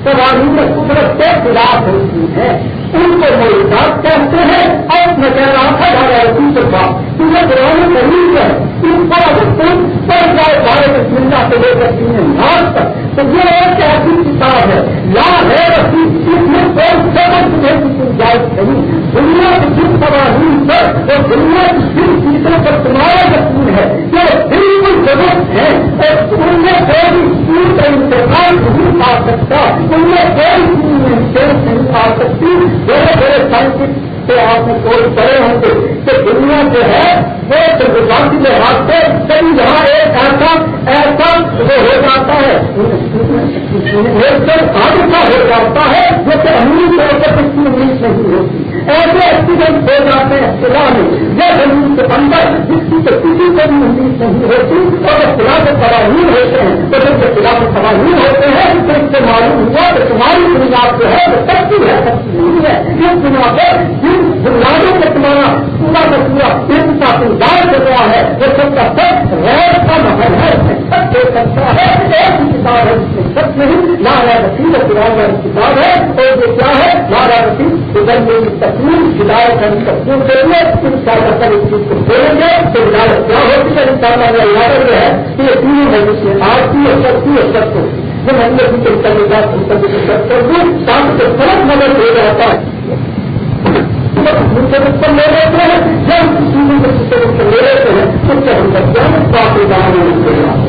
سواری میں قدرت کے خلاف ہوتی ہے۔ ان کو موجود کہتے ہیں، اور میں کہہ رہا تھا ہمارا اسی کے بعد پرانے مریض ہے۔ تم پر تم پر جائے بارے میں سے لے کر تمہیں ناچ تک۔ تو یہ ایک ایسی کتاب ہے۔ یا ہے رسی اس میں کوئی سبق تمہیں کی گنجائش نہیں۔ دنیا کی جن سواری پر اور دنیا کی جن چیزوں پر تمہارا یقین ہے کہ بالکل ضرورت ہے اور ان میں کوئی چیز کا انتظام نہیں آ سکتا۔ ان میں کوئی چیز نہیں آ سکتی۔ بڑے بڑے سائنٹسٹ سے آپ کو کوئی کرے ہوں گے کہ دنیا جو ہے وہ کے لحاظ سے کئی یہاں ایک ایسا ایسا وہ ہو جاتا ہے۔ حادثہ ہو جاتا ہے، جو کہ امیر طور پر کچھ کی امید نہیں ہوتی۔ ایسے ایکسیڈنٹ ہو جاتے ہیں خدا میں۔ یہ زمین کے اندر جس کی تو کسی کو بھی امید نہیں ہوتی۔ اور جب خلا کے قوانین ہوتے ہیں، تو جب خلا کے قوانین ہوتے ہیں، تو اس سے معلوم ہوا کہ تمہاری بنیاد جو ہے، وہ سچی ہے، سچی نہیں ہے۔ اس بنا پر جن بنیادوں کو تمہارا پورا کا پورا ان کا کردار کر رہا ہے، وہ سب کا سچ، غیر کا محل ہے۔ سچ ہو سکتا ہے، ایک ہی کتاب ہے۔ جس میں سچ نہیں لالا رسید قرآن والی کتاب ہے۔ اور یہ کیا ہے؟ لالا رسید ادھر میری تقریر ہدایت کا تقسیم کریں گے ان شاء اللہ کر اس چیز کو بولیں گے۔ تو ہدایت کیا ہوتی ہے؟ ان شاء اللہ میرا یاد ہے کہ یہ تینوں مہینے سے آرتی اور سچی اور سچ ہوتی ہے جو مہینے کی چلتا کے بعد سب کو سچ کر دوں شام سے فرق مدد ہو جاتا ہے مجھ سے لے لیتے ہیں جب کسی بھی سے لے لیتے ہیں تو ہم سب جان کافی دان